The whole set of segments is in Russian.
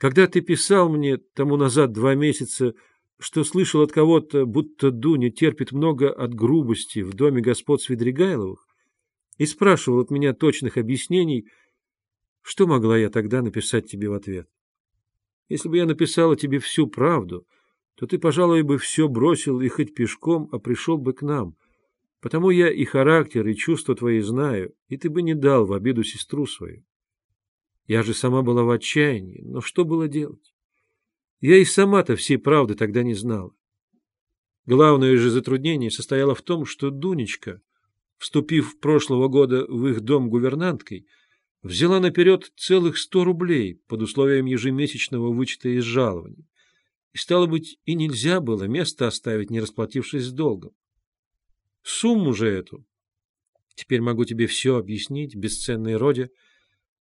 Когда ты писал мне тому назад два месяца, что слышал от кого-то, будто Дуня терпит много от грубости в доме господ Свидригайловых, и спрашивал от меня точных объяснений, что могла я тогда написать тебе в ответ? Если бы я написала тебе всю правду, то ты, пожалуй, бы все бросил и хоть пешком, а пришел бы к нам. Потому я и характер, и чувства твои знаю, и ты бы не дал в обиду сестру свою. Я же сама была в отчаянии, но что было делать? Я и сама-то всей правды тогда не знала. Главное же затруднение состояло в том, что Дунечка, вступив прошлого года в их дом гувернанткой, взяла наперед целых сто рублей под условием ежемесячного вычета из жалований. И, стало быть, и нельзя было место оставить, не расплатившись с долгом. Сумму же эту, теперь могу тебе все объяснить, бесценной роде,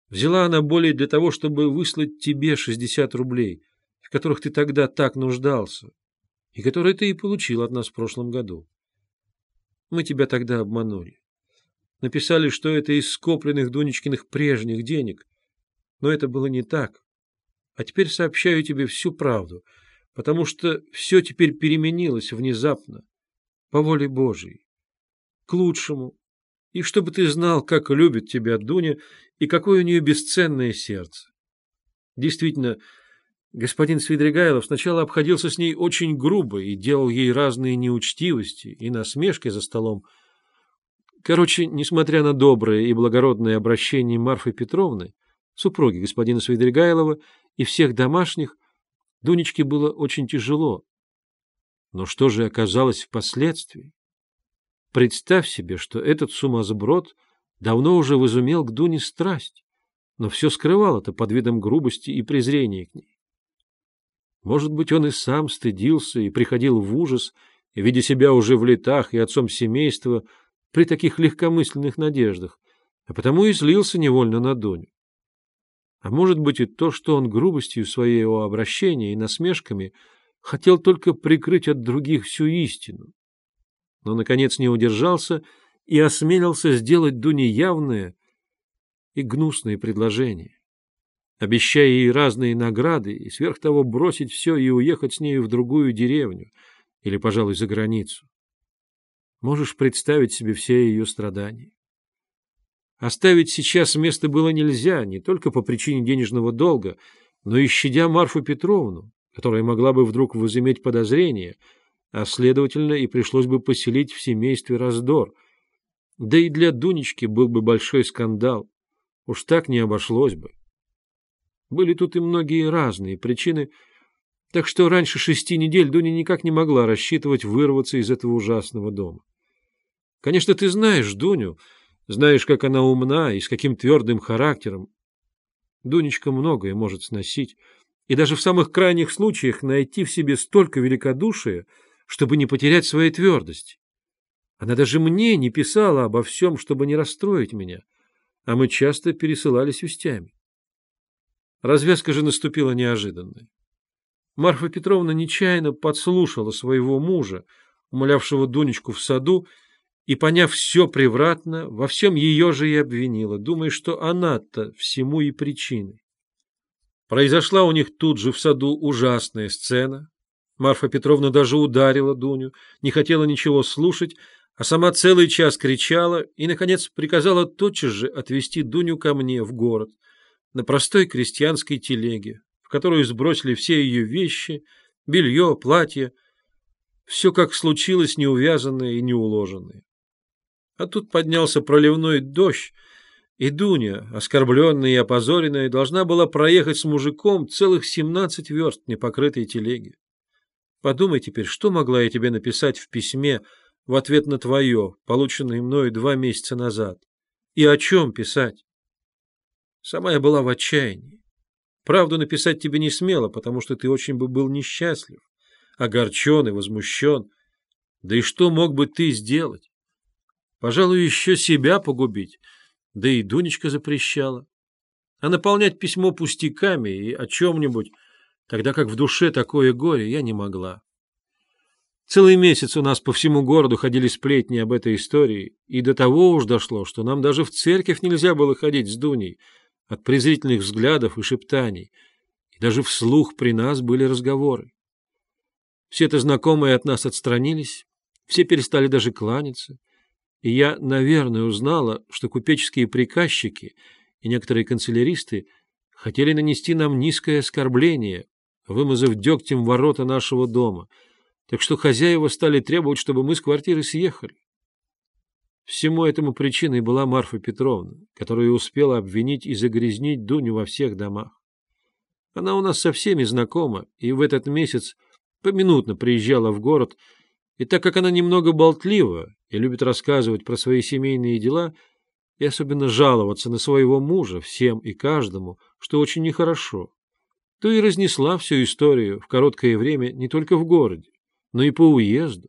взяла она более для того, чтобы выслать тебе шестьдесят рублей, в которых ты тогда так нуждался, и которые ты и получил от нас в прошлом году. Мы тебя тогда обманули. Написали, что это из скопленных Дунечкиных прежних денег. Но это было не так. А теперь сообщаю тебе всю правду, потому что все теперь переменилось внезапно, по воле Божией, к лучшему, и чтобы ты знал, как любит тебя Дуня и какое у нее бесценное сердце. Действительно, господин Свидригайлов сначала обходился с ней очень грубо и делал ей разные неучтивости и насмешки за столом, Короче, несмотря на доброе и благородное обращение Марфы Петровны, супруги господина Свидригайлова и всех домашних, Дунечке было очень тяжело. Но что же оказалось впоследствии? Представь себе, что этот сумасброд давно уже возумел к Дуне страсть, но все скрывал это под видом грубости и презрения к ней. Может быть, он и сам стыдился и приходил в ужас, видя себя уже в летах и отцом семейства, при таких легкомысленных надеждах, а потому и злился невольно на Доню. А может быть и то, что он грубостью своего обращения и насмешками хотел только прикрыть от других всю истину. Но, наконец, не удержался и осмелился сделать Дуне явное и гнусное предложение, обещая ей разные награды и сверх того бросить все и уехать с нею в другую деревню или, пожалуй, за границу. Можешь представить себе все ее страдания. Оставить сейчас место было нельзя, не только по причине денежного долга, но и щадя Марфу Петровну, которая могла бы вдруг возыметь подозрение, а, следовательно, и пришлось бы поселить в семействе раздор. Да и для Дунечки был бы большой скандал. Уж так не обошлось бы. Были тут и многие разные причины, так что раньше шести недель Дуня никак не могла рассчитывать вырваться из этого ужасного дома. Конечно, ты знаешь Дуню, знаешь, как она умна и с каким твердым характером. Дунечка многое может сносить, и даже в самых крайних случаях найти в себе столько великодушия, чтобы не потерять своей твердости. Она даже мне не писала обо всем, чтобы не расстроить меня, а мы часто пересылались вестями. Развязка же наступила неожиданная. Марфа Петровна нечаянно подслушала своего мужа, умолявшего Дунечку в саду, и, поняв все превратно, во всем ее же и обвинила, думая, что она-то всему и причиной. Произошла у них тут же в саду ужасная сцена. Марфа Петровна даже ударила Дуню, не хотела ничего слушать, а сама целый час кричала и, наконец, приказала тотчас же отвезти Дуню ко мне в город на простой крестьянской телеге, в которую сбросили все ее вещи, белье, платье, все как случилось неувязанное и неуложенное. А тут поднялся проливной дождь, и Дуня, оскорбленная и опозоренная, должна была проехать с мужиком целых семнадцать верст непокрытой телеги. Подумай теперь, что могла я тебе написать в письме в ответ на твое, полученное мною два месяца назад? И о чем писать? Сама я была в отчаянии. Правду написать тебе не смела, потому что ты очень бы был несчастлив, огорчен и возмущен. Да и что мог бы ты сделать? Пожалуй, еще себя погубить, да и Дунечка запрещала. А наполнять письмо пустяками и о чем-нибудь, тогда как в душе такое горе, я не могла. Целый месяц у нас по всему городу ходили сплетни об этой истории, и до того уж дошло, что нам даже в церковь нельзя было ходить с Дуней от презрительных взглядов и шептаний. И даже вслух при нас были разговоры. Все-то знакомые от нас отстранились, все перестали даже кланяться, и я, наверное, узнала, что купеческие приказчики и некоторые канцеляристы хотели нанести нам низкое оскорбление, вымазав дегтем ворота нашего дома, так что хозяева стали требовать, чтобы мы с квартиры съехали. Всему этому причиной была Марфа Петровна, которая успела обвинить и загрязнить Дуню во всех домах. Она у нас со всеми знакома, и в этот месяц поминутно приезжала в город, и так как она немного болтлива и любит рассказывать про свои семейные дела, и особенно жаловаться на своего мужа всем и каждому, что очень нехорошо, то и разнесла всю историю в короткое время не только в городе, но и по уезду.